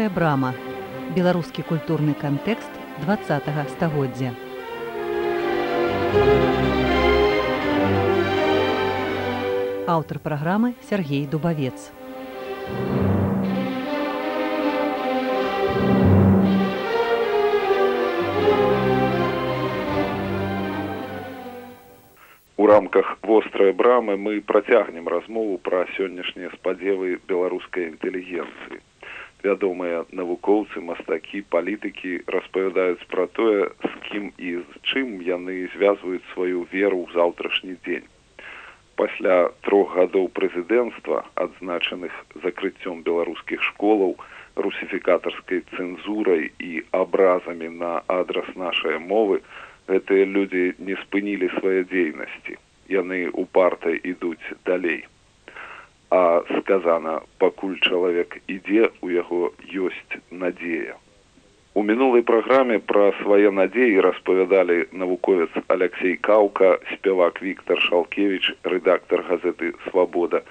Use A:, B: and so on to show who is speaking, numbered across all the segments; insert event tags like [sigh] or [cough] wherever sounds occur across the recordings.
A: вострая брама. Беларускі культурны кантэкст два стагоддзя. Аўтар праграмы Сергей дубавец.
B: У рамках вострай брамы мы працягнем размову пра сённяшнія спадзевы беларускай інтэлігенцыі вядомыя навукоўцы мастакі палітыкі распавядаюць пра тое з кім і з чым яны звязваюць сваю веру ў заўтрашні дзень. Пасля трох гадоў прэзідэнцтва адзначаных закрыццём беларускіх школаў русіфікатарскай цэнзурай і абразамі на адрас нашай мовы гэтыя людзі не спынілі свае дзейнасці. Яны упартай ідуць далей а сказана пакуль чалавек ідзе у яго ёсць надзея у мінулай праграме пра свае надзеі распавядалі навуковец алексей каўка спявак віктор шалкевич рэдактор газеты свабода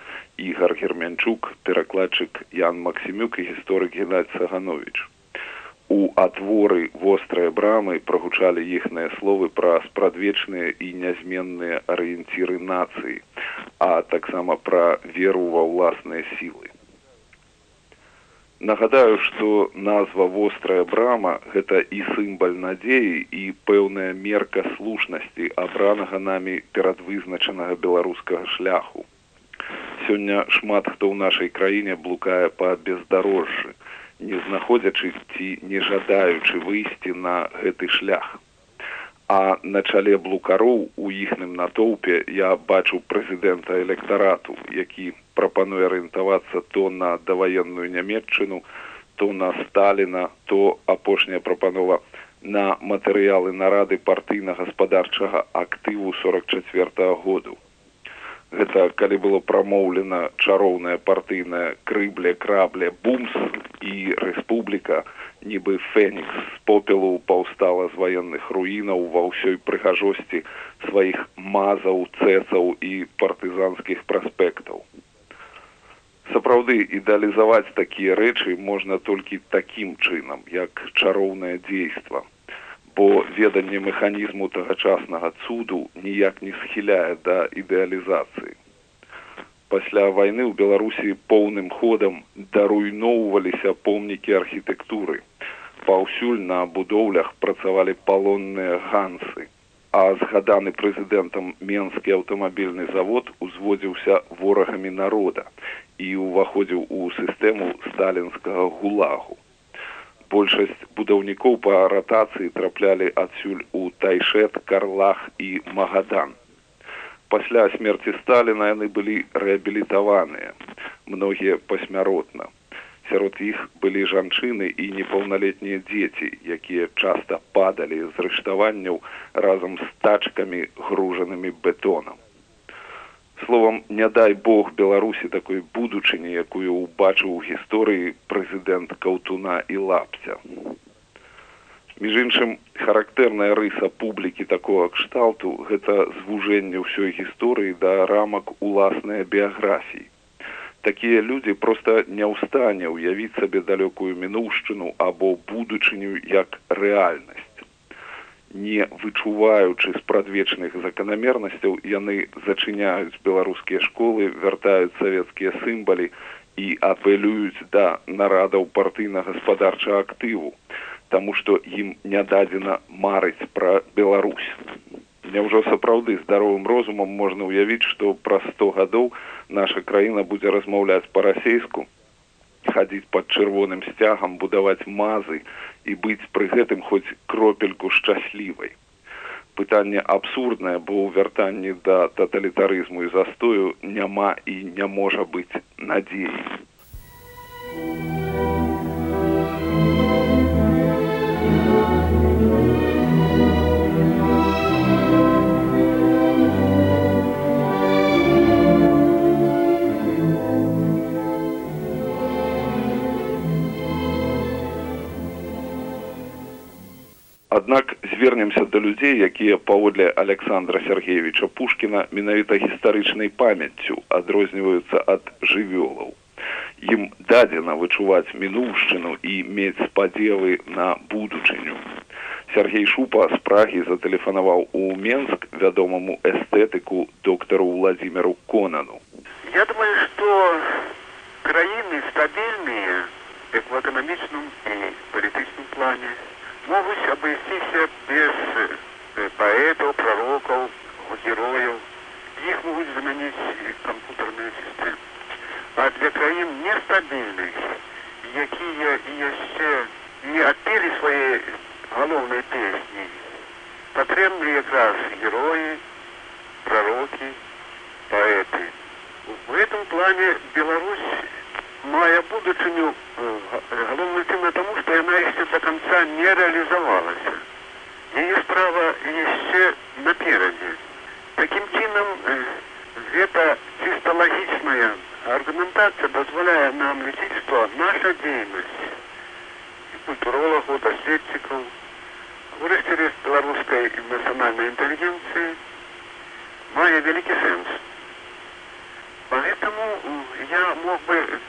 B: ігар герменчук перакладчык ян максімюк і гісторык геннадь саганович у атворы вострыя брамы прагучалі іхныя словы пра спрадвечныя і нязменныя арыенціры нацыі а таксама пра веру ва ўласныя сілы. Нагадаю, што назва вострая брама гэта і сімбаль надзеі і пэўная мерка слушнасці абранага намі перадвызначанага беларускага шляху. Сёння шмат хто ў нашай краіне блукае па бездарожжы, не знаходзячы ці не жадаючы выйсці на гэты шлях а на чале блукароў у іхным натоўпе я бачу прэзідэнта электарату які прапануе арыентавацца то на даваенную нямметчыну то на сталіна то апошняя прапанова на матэрыялы нарады партыйна-гаспадарчага актыву сорок четверт году. Гэта калі было прамоўлена чароўная партыйная крыбле крабле бумс і рэспубліка нібы фэнікс з попелу паўстала з ваенных руінаў ва ўсёй прыгажосці сваіх мазаў цэцаў і партызанскіх праспектаў сапраўды ідэалізаваць такія рэчы можна толькі такім чынам як чароўнае дзейства бо веданне механізму тагачаснага цуду ніяк не схіляе да ідэалізацыі. Пасля вайны ў Беларусі поўным ходам даруйноўваліся помнікі архітэктуры. Паўсюль на будоўлях працавалі палонныя гансы. А згаданы прэзідэнтам менскі аўтамабільны завод узводзіўся ворагамі народа і ўваходзіў у сістэму сталінскага гулагу большасць будаўнікоў па ратацыі траплялі адсюль у тайшет карлах і магадан пасля смерти сталіна яны былі рэабілітаваныя многія пасмяротна. Сярод іх былі жанчыны і непаўналетнія дзеці якія часта падалі з рыштаванняў разам з тачкамі гружанымі бетонам. Словом не дай бог беларусі такой будучыні якую убачыў у гісторыі прэзідэнт каўтуна і лапця між іншым характэрная рыса публікі такого кшталту гэта звужэнне ўсёй гісторыі да рамак уласнай біяграфіі. Такія людзі проста не ў стане ўявіць сабе далёкую мінуўшчыну або будучыню як рэальнасць. Не вычуваючы спрадвечных заканамернасцяў яны зачыняюць беларускія школы вяртаюць савецкія сімбалі і апелююць да нарадаў партыйна-гаспадарчага актыву таму што ім не дадзена марыць пра беларусь. Няўжо сапраўды здаровым розумам можна ўявіць што праз сто гадоў наша краіна будзе размаўляць па-расейску хадзіць под чырвоным сцягам будаваць мазы і быць пры гэтым хоць кропельку шчаслівай. Пытанне абсурднае бо ў вяртанні да таталітарызму і застою няма і не можа быць надзеі Аднак звернемся да людзей, якія паводле Александра Сергеевича Пушкіна менавіта гістарычнай памяццю адрозніваюцца ад жывёлаў. ім дадзена вычуваць мінуўшчыну і мець спадзевы на будучыню. Сергей шупа з прагі зателефанаваў у менск вядомаму эстэтыку доктору владимиру конану.
C: Я думаю что краіны стабільныя в эканамічным і палітычным плане могуць абысціся без паэтаў пророкаў герояў іх могуць замяніць кампутарныя сістэмы а для краін нестабільных якія і яшчэ не адпелі свае галоўнай песні патрэбны якраз героі пророкі паэты в этом плане беларусь мае будучыню галоўна тым тому что яна яшчэ до конца не реалізавалася яе справа яшчэ наперадзе таким чынам гэта чисто лагічная аргументацыя дазваляе нам лічыць што наша дзейнасць культуролагу даследчыкаў вырасцілі з беларускай нацыянальнай інтэлігенцыі мае вялікі сэнс поэтому я мог бы привести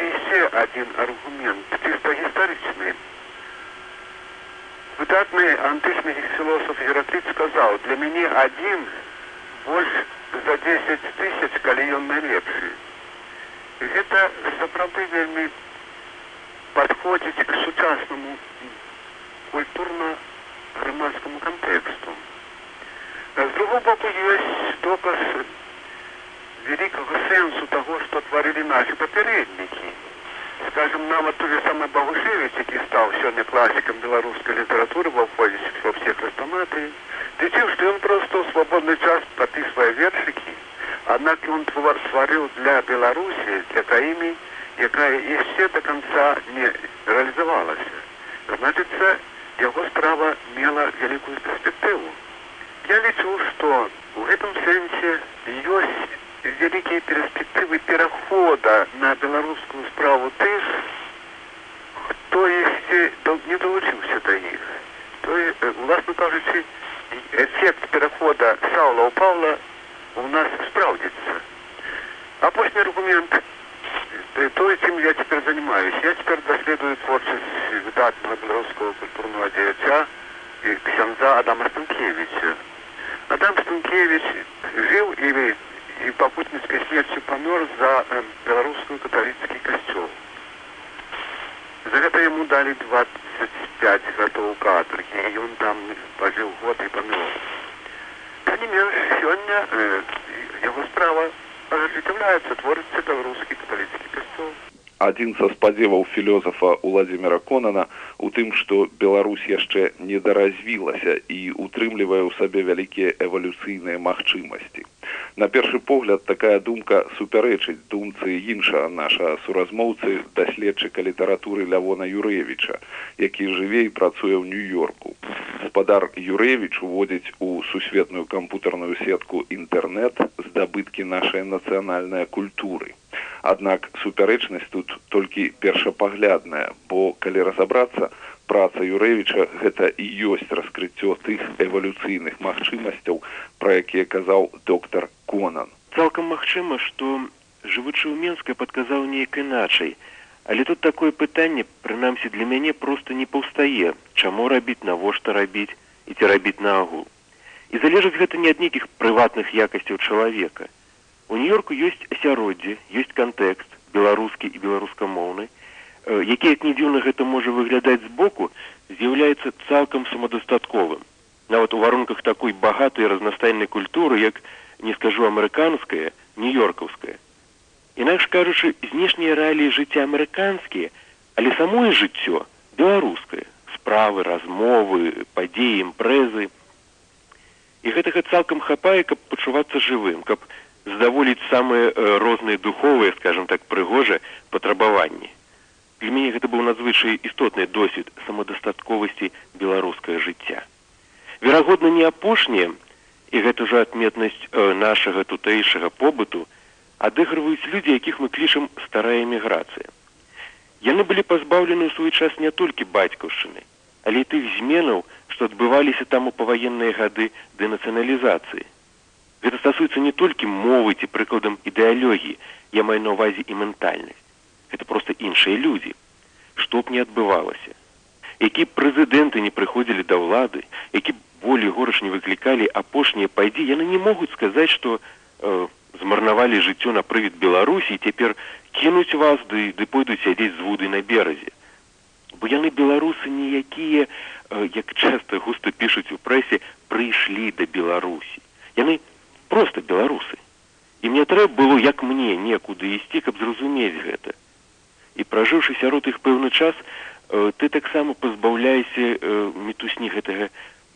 C: еще один аргумент чисто историчный выдатный антычный философ Гераклит сказал, для меня один больше за 10 тысяч, коли он найлепший. И это сапраўды вельмі подходит к сучасному культурно-громадскому контексту. С другого боку есть доказ великого сенсу того, что творили наши попередники скажем, нават той же самый Багушевич, які стаў сёння класікам беларускай літаратуры ва ўходзіць ва ўсе хрыстаматыі, лічыў, што ён проста ў свабодны час папісвае вершыкі, аднак ён твар стварыў для Беларусі, для краіны, якая яшчэ до конца не реалізавалася. Значыцца, яго справа мела вялікую перспектыву. Я лічу, што у гэтым сэнсе ёсць вялікія перспектывы перахода на беларускую справу тых хто яшчэ не далучыўся да іх то уласна кажучы эфект перахода саула у павла у нас спраўдзіцца апошні аргумент. То этим я теперь занимаюсь. Я теперь доследую творчесть выдатного белорусского культурного деяча и ксянза адама станкевича. Адам станкевич жил и и попутницкой смертью помер за э, белорусскую католический костел. За это ему дали 25 годов каторги, и он там пожил год и помер. Тем не менее, сегодня э, его справа оживляется, творится белорусский католический костел.
B: адзін са спадзеваў філёзафа владимира конана у тым што беларусь яшчэ недаразвілася і утрымлівае ў сабе вялікія эвалюцыйныя магчымасці на першы погляд такая думка супярэчыць думцы іншага наша суразмоўцы даследчыка літаратуры лявона юрэвіча які жыве і працуе ў нью-йорку. Спадар юрэвіч уводзіць у сусветную кампутарную сетку інтэрнэт здабыткі нашай нацыянальнай культуры. Аднак супярэчнасць тут толькі першапаглядная, бо калі разабрацца, праца Юрэвіча гэта і ёсць раскрыццё тых эвалюцыйных магчымасцяў, пра якія казаў доктар Конан.
D: Цалкам магчыма, што жывучы ў Менска падказаў неяк іначай. Але тут такое пытанне, прынамсі для мяне проста не паўстае, чаму рабіць, навошта рабіць і ці рабіць нагул. І залежыць гэта не ад нейкіх прыватных якасцяў чалавека. У нью-йорку ёсць асяроддзе, ёсць кантэкст беларускі і беларускамоўны, які як не дзіўна гэта можа выглядаць збоку, з'яўляецца цалкам самадастатковым. Нават у варунках такой багатай разнастайнай культуры, як не скажу амерыканская, нью-йоркаўская. Інакш кажучы, знешнія рэаліі жыцця амерыканскія, але самое жыццё беларускае, справы, размовы, падзеі, імпрэзы. І гэтага цалкам хапае, каб пачувацца жывым, каб задаволіць самыя э, розныя духовыя скажем так прыгожа патрабаванні для мяне гэта быў надзвычай істотны досвед самадастатковасці беларускае жыцця. Верагодна не апошняе і гэта ўжо адметнасць э, нашага тутэйшага побыту адыгрываюць людзі якіх мы клічам старая эміграцыя. Яны былі пазбаўлены ў свой час не толькі бацькаўшчыны але тых зменаў што адбываліся там у паваенныя гады дэнацыяналізацыі. Гэта стасуецца не толькі мовы ці прыкладам ідэалогіі, я маю на ўвазе і ментальнасць. Гэта проста іншыя людзі. Што б не адбывалася. Які прэзідэнты не прыходзілі да ўлады, які болей гораш не выклікалі апошнія пайдзі, яны не могуць сказаць, што э, змарнавалі жыццё на прывід Беларусі і цяпер кінуць вас ды ды пойдуць сядзець з вуды на беразе. Бо яны беларусы ніякія, э, як часта густа пішуць у прэсе, прыйшлі да Беларусі. Яны просто беларусы. І мне трэба было як мне некуды ісці, каб зразумець гэта. І пражыўшы сярод іх пэўны час, э, ты таксама пазбаўляйся э, мітусні гэтага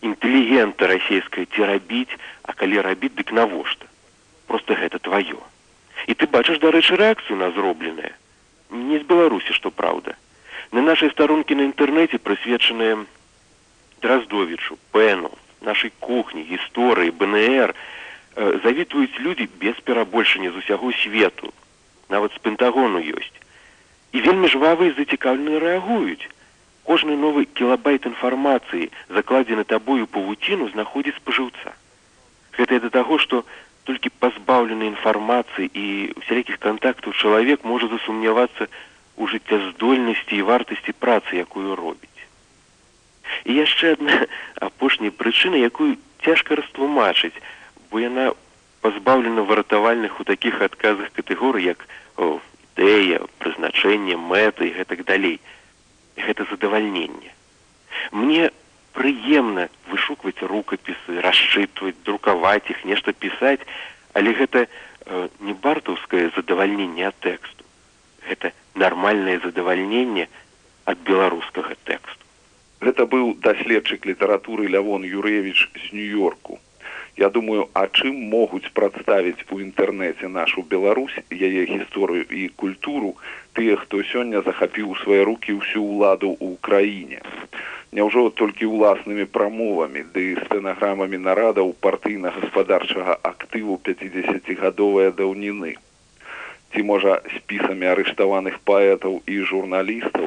D: інтэлігента расійскай ці рабіць, а калі рабіць, дык навошта. Просто гэта тваё. І дарэчы, рэакцыю на зробленае. Не з Беларусі, што праўда. На нашай старонкі на інтэрнэце прысвечаныя Драздовічу, Пэну, нашай кухні, гісторыі, БНР, э, завітваюць людзі без перабольшання з усяго свету. Нават з пентагону ёсць. І вельмі жвавы і зацікаўлены рэагуюць. Кожны новы кілабайт інфармацыі, закладзены табою павуціну, знаходзіць спажыўца. Гэта да таго, што толькі пазбаўлены інфармацыі і усялякіх кантактаў чалавек можа засумнявацца у жыццяздольнасці і вартасці працы, якую робіць. І яшчэ адна [laughs] апошняя прычына, якую цяжка растлумачыць, бо яна пазбаўлена выратавальных у такіх адказах катэгорый, як о, ідэя, прызначэнне мэты і гэтак далей гэта задавальненне. Мне прыемна вышукваць рукапісы, расчытваць, друкаваць іх, нешта пісаць, але гэта э, не бартаўскае задавальненне ад тэксту. Гэта нармальнае задавальненне ад беларускага тэксту.
B: Гэта быў даследчык літаратуры Лявон Юрэвіч з нью-йорку. Я думаю, а чым могуць прадставіць у інтэрнэце нашу Беларусь, яе гісторыю і культуру тыя, хто сёння захапіў у свае рукі ўсю ўладу ў краіне. Няўжо толькі ўласнымі прамовамі ды стэнаграмамі нарадаў партыйна-гаспадарчага актыву 50гадовыя даўніны. Ці можа спісамі арыштаваных паэтаў і журналістаў.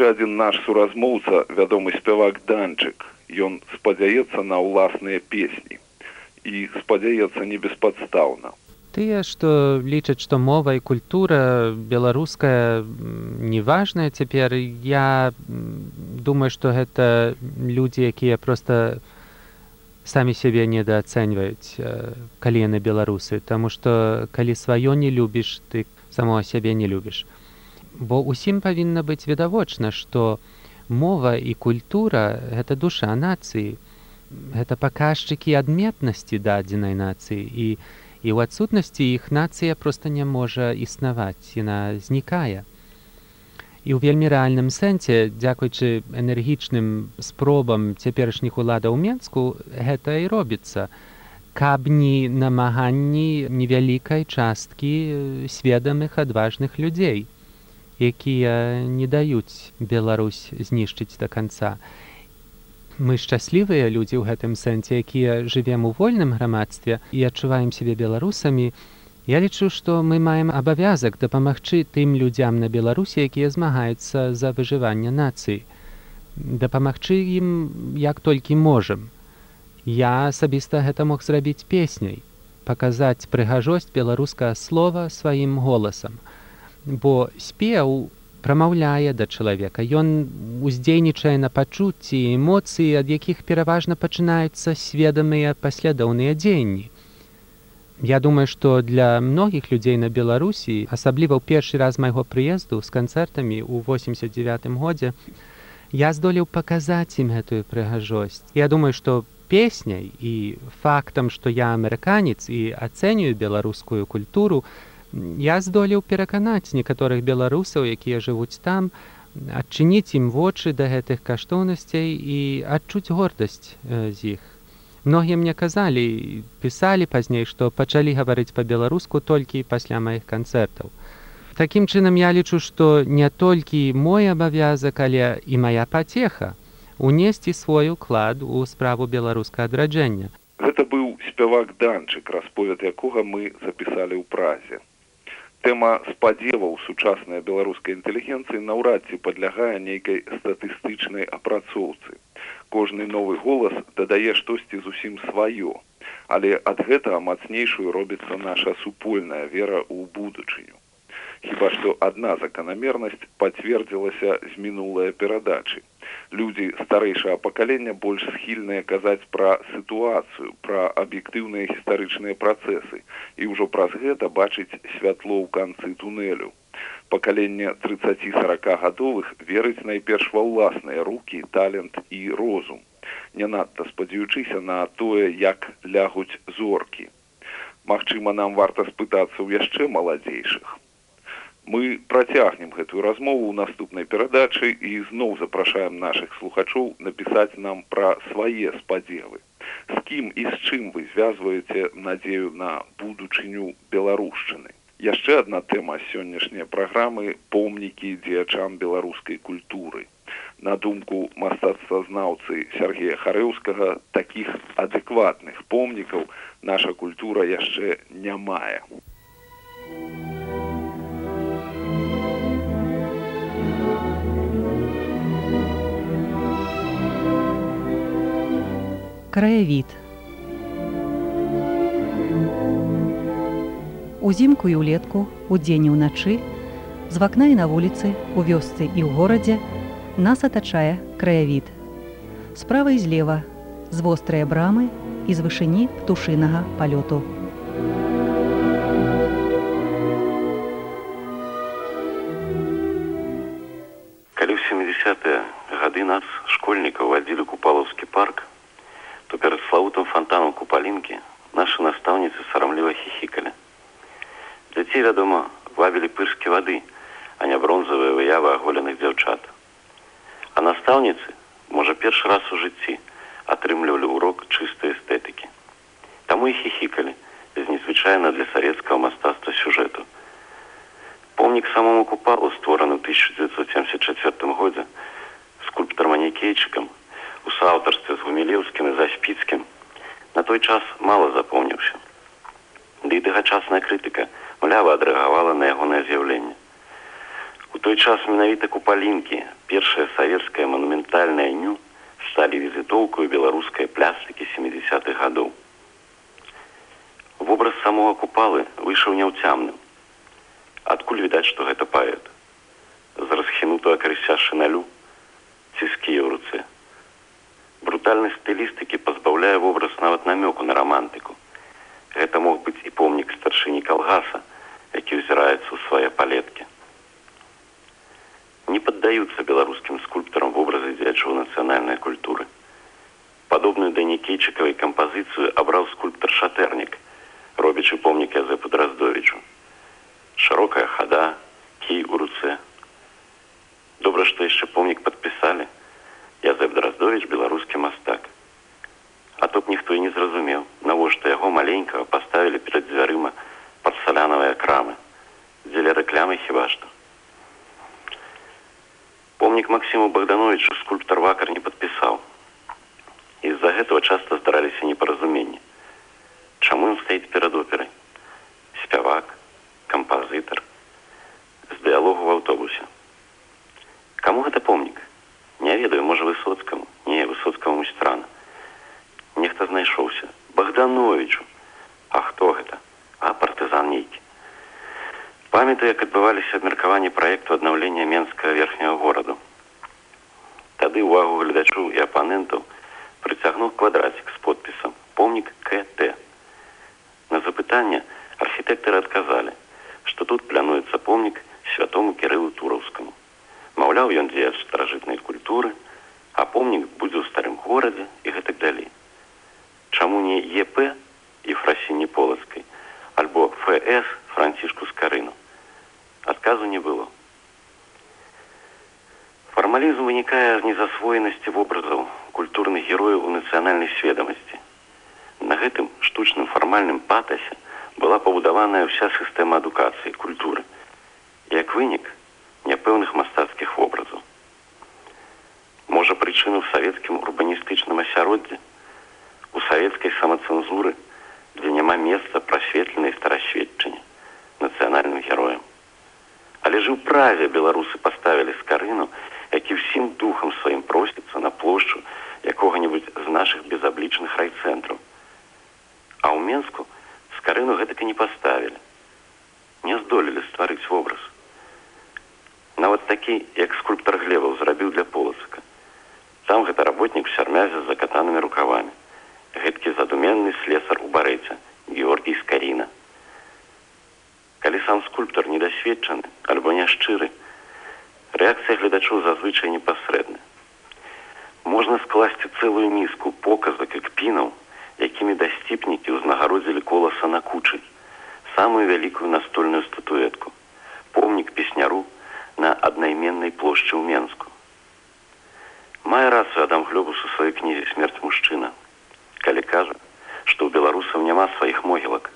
B: Яшчэ адзін наш суразмоўца вядомы спявак данчык. Ён спадзяецца на ўласныя песні і спадзяецца не беспадстаўна.
E: Тыя што лічаць што мова і культура беларуская неважная цяпер я думаю што гэта людзі якія просто самі сябе недаацэньваюць калі яны беларусы. Таму што калі сваё не любіш ты самого сябе не любіш бо ўсім павінна быць відавочна, што мова і культура гэта душа нацыі. Гэта паказчыкі адметнасці дадзенай нацыі і, і ў адсутнасці іх нацыя проста не можа існаваць, яна знікае. І ў вельмі рэальным сэнсе, дзякуючы энергічным спробам цяперашніх уладаў Менску гэта і робіцца. Каб ні намаганні невялікай часткі сведамых адважных людзей якія не даюць Беларусь знішчыць до конца. Мы шчаслівыя людзі ў гэтым сэнсе, якія жывем у вольным грамадстве і адчуваем сябе беларусамі. Я лічу, што мы маем абавязак дапамагчы тым людзям на Беларусі, якія змагаюцца за выжыванне нацыі. Дапамагчы ім як толькі можам. Я асабіста гэта мог зрабіць песняй, паказаць прыгажосць беларускага слова сваім голасам бо спеў прамаўляе да чалавека. Ён уздзейнічае на пачуцці эмоцыі ад якіх пераважна пачынаюцца сведамыя паслядоўныя дзеянні. Я думаю што для многіх людзей на беларусі асабліва ў першы раз майго прыезду з канцэртамі ў 89 годзе я здолеў паказаць ім гэтую прыгажосць. Я думаю што песняй і фактам што я амерыканец і ацэнюю беларускую культуру я здолеў пераканаць некаторых беларусаў якія жывуць там адчыніць ім вочы да гэтых каштоўнасцей і адчуць гордасць з іх многія мне казалі пісалі пазней што пачалі гаварыць па-беларуску толькі пасля маіх канцэртаў Такім чынам я лічу што не толькі мой абавязак але і моя пацеха унесці свой уклад у справу беларускага адраджэння.
B: Гэта быў спявак данчык, расповед якога мы запісалі ў празе. Тэма спадзеваў сучаснай беларускай інтэлігенцыі наўрад ці падлягае нейкай статыстычнай апрацоўцы. Кожны новы голас дадае штосьці зусім сваё, але ад гэтага мацнейшую робіцца наша супольная вера ў будучыню. Хіба што адна заканамернасць пацвердзілася з мінулыя перадачы. Людзі старэйшага пакалення больш схільныя казаць пра сітуацыю, пра аб'ектыўныя гістарычныя працэсы і ўжо праз гэта бачыць святло ў канцы тунэлю. Пакаленне 30-40 гадовых верыць найперш ва ўласныя рукі, талент і розум, не надта спадзяючыся на тое, як лягуць зоркі. Магчыма, нам варта спытацца ў яшчэ маладзейшых мы працягнем гэтую размову ў наступнай перадачы і зноў запрашаем нашых слухачоў напісаць нам пра свае спадзевы з кім і з чым вы звязваеце надзею на будучыню беларушчыны яшчэ адна тэма сённяшняй праграмы помнікі дзеячам беларускай культуры. На думку мастацтвазнаўцы сергея харэўскага такіх адэкватных помнікаў наша культура яшчэ не мае
A: краявід. Узімку і ўлетку, удзень і ўначы, з вакна і на вуліцы, у вёсцы і ў горадзе нас атачае краявід. Справа і злева, з вострыя брамы і з вышыні птушынага палёту.
F: Атрымлівалі ўрок чыстай эстэтыкі. Таму і хихікалі з незвычайна для савецкага мастацтва сюжэту. Помнік самому купалу створаны ў 1974 годзе скульптар манекейчыкам у саўтарстве з гумілеўскім і заспіцкім на той час мала запомніўся ды і тагачасная крытыка млява адрэагавала на ягонае з'яўленне у той час менавіта купалінкі першае савецкае манументальнае ню сталі візітоўкаю беларускай плястыкі 70-х гадоў вобраз самога купалы выйшаў няўцямным адкуль відаць што гэта паэт з расхінутага крыся шыналю ціскі ў руцэ брутальнасць стылістыкі пазбаўляе вобраз нават намёку на рамантыку. Гэта мог быць і помнік старшыні калгаса, які ўзіраецца ў свае палеткі. Не паддаюцца беларускім скульптарам вобразы дзеячоў нацыянальнай культуры. Падобную да нікейчыкавай кампазіцыю абраў скульптар шатэрнік, робячы помнік Язэпу Драздовічу. Шырокая хада, кій у руцэ. Добра, што яшчэ помнік падпісалі, Язэп Драздович беларускі мастак. А тут ніхто і не зразумеў, навошта яго маленькага паставілі перад дзвярыма падсалянавыя крамы, дзеля рэклямы хіба што. Помнік Масіму Богдановичу скульптар вакар не падпісаў. З-за гэтага часта здараліся непаразуменні. Чаму ён стаіць перад операй? Спявак, кампазітар, з дыялогу в аўтобусе. Каму гэта помнік? Не ведаю, можа высоцкаму, не высоцкаму страна. Нехта знайшоўся Богдановичу. А хто гэта? А партызан нейкі. Памятаю, як адбываліся абмеркаванні праекту аднаўлення менскага верхняга гораду. Тады увагу гледачоў і апанентаў прыцягнуў квадратик з подпісам помнік КТ. На запытанне архітэктары адказалі, што тут плануецца помнік святому кірылу тураўскаму маўляў ён дзе старажытнай культуры а помнік будзе ў старым горадзе і гэтак далей чаму не еп і фрасіні полацкай альбо фс францішку карыну адказу не было. Фармалізм вынікае з незасвоенасці вобразаў культурных герояў у нацыянальнай сведамасці на гэтым штучным фармальным патасе была пабудаваная ўся сістэма адукацыі культуры як вынік няпэўных мастацкіх вобразаў. Можа, прычына прычыну ў савецкім урбаністычным асяроддзі у савецкай самацэнзуры дзе няма месца прасветленай старасведчання нацыянальным героем але ж у праве беларусы паставілі скарыну які ўсім духам сваім просіцца на плошчу якога-нибудь з наших безаблічных райцэнтраў. А ў менску скарыну гэтак і не паставілі. Не здолелі стварыць вобраз. Нават такі як скульптар глебаў зрабіў для полацка там гэта работнік сярмязе з закатанымі рукавамі. Гэткі задуменны слесар у барэце георгій скаріна калі сам скульптар недасведчаны альбо няшчыры рэакцыя гледачоў зазвычай непасрэдна. Можна скласці цэлую міску показак і кпінаў якімі дасціпнікі ўзнагародзілі коласа на кучы самую вялікую настольную статуэтку помнік песняру на аднайменнай плошчы ў менску. Мае рацыю адам глёбус у сваёй кнізе смерць мужчына калі кажа што ў беларусаў няма сваіх могілак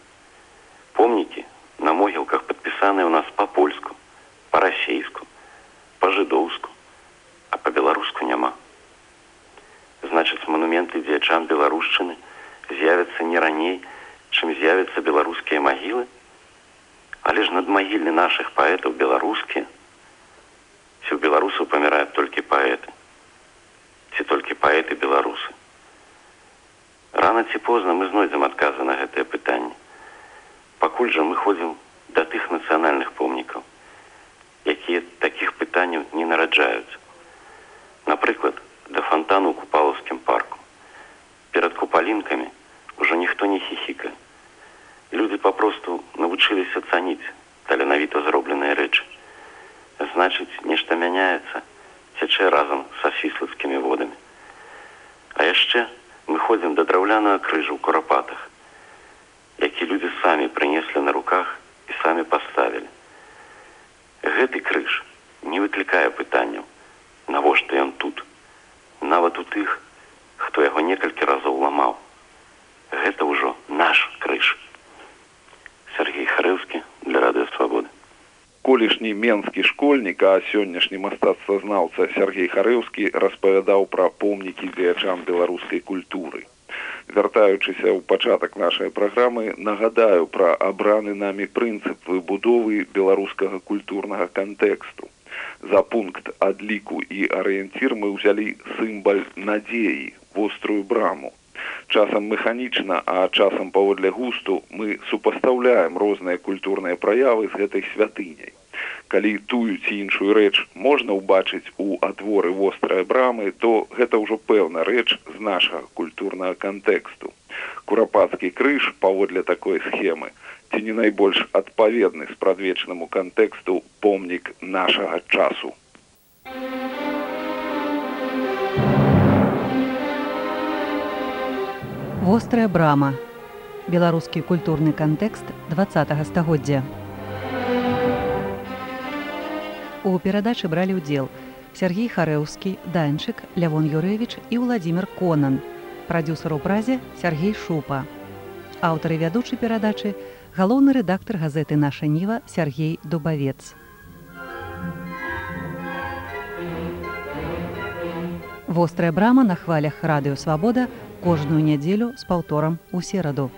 F: помнікі на могілках падпісаныя ў нас па-польску па-расейску па-жыдоўску а па-беларуску няма значыць манументы дзеячам беларушчыны з'явяцца не раней чым з'явяцца беларускія магілы надмагіллі нашых паэтаў беларускія ці ў беларусаў паміраюць толькі паэты ці толькі паэты беларусы рано ці позна мы знойдзем адказы на гэтае пытанне. Пакуль жа мы ходзім да тых нацыянальных помнікаў якія такіх пытанняў не нараджаюць. Напрыклад да фонтану у купалаўскім парку. Перад купалінкамі ўжо ніхто не хіхіка люди папросту навучыліся цаніць таленавіта зробленыя рэчы. Значыць нешта мяняецца цячэ разам са свіслацкімі водамі. А яшчэ мы ходзім да драўлянага крыжу ў курапатах які людзі самі прынеслі на руках і самі паставілі. Гэты крыж не выклікае пытанняў навошта ён тут? Нават у тых хто яго некалькі разоў ламаў. Гэта ўжо наш крыж. Сергей свабоды
B: колішні менскі школьнік а сённяшні мастацтвазнаўца Сергей харэўскі распавядаў пра помнікі дзеячам беларускай культуры. Вяртаючыся ў пачатак нашай праграмы нагадаю пра абраны намі прынцып выбудовы беларускага культурнага кантэксту. За пункт адліку і арыенцір мы ўзялі сімбаль надзеі вострую браму часам механічна а часам паводле густу мы супастаўляем розныя культурныя праявы з гэтай святыняй. Калі тую ці іншую рэч можна ўбачыць у адворы вострыя брамы то гэта ўжо пэўна рэч з нашага культурнага кантэксту. Курапацкі крыж паводле такой схемы ці не найбольш адпаведны спрадвечнаму кантэксту помнік нашага часу
A: вострая брама. Беларускі культурны кантэкст два стагоддзя. У перадачы бралі ўдзел Сергей харэўскі данчык лявон юрэвич і владимир конан. Прадюсер у празе Сергей шупа. Аўтары вядучай перадачы галоўны рэдактор газеты наша ніва Сергей дубавец. Вострая брама на хвалях радыёвабода у кожную нядзелю з паўторам у сераду.